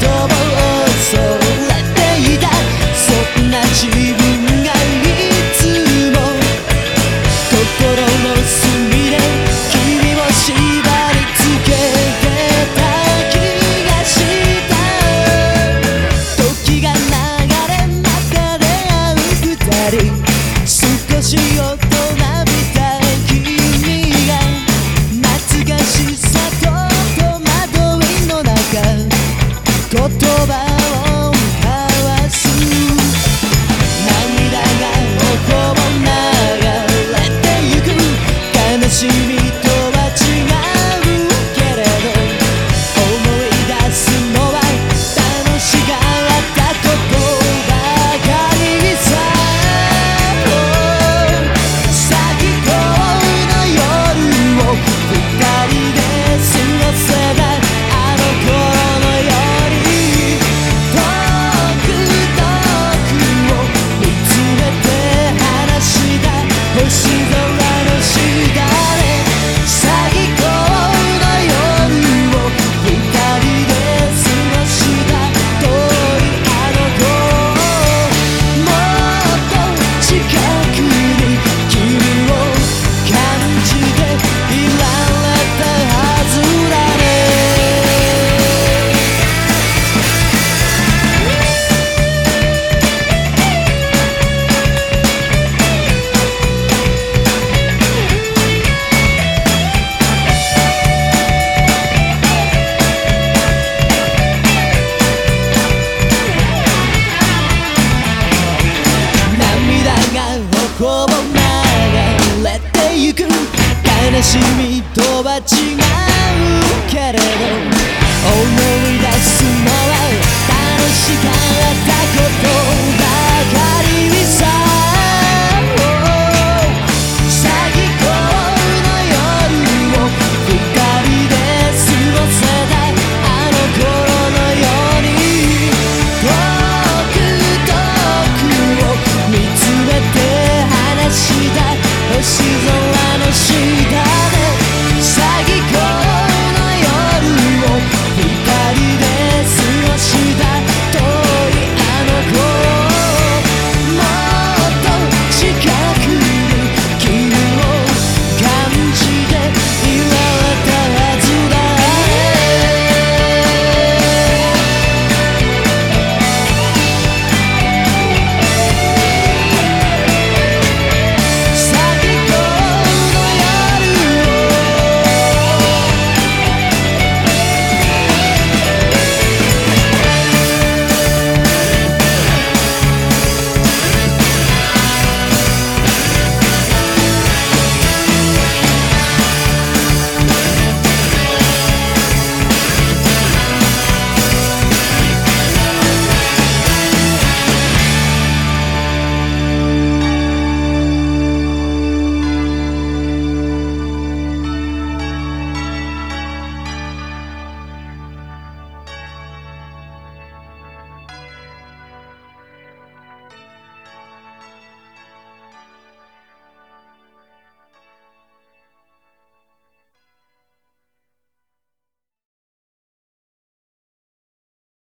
言葉君とは違うけれど思い出すのは楽しかったことばかり。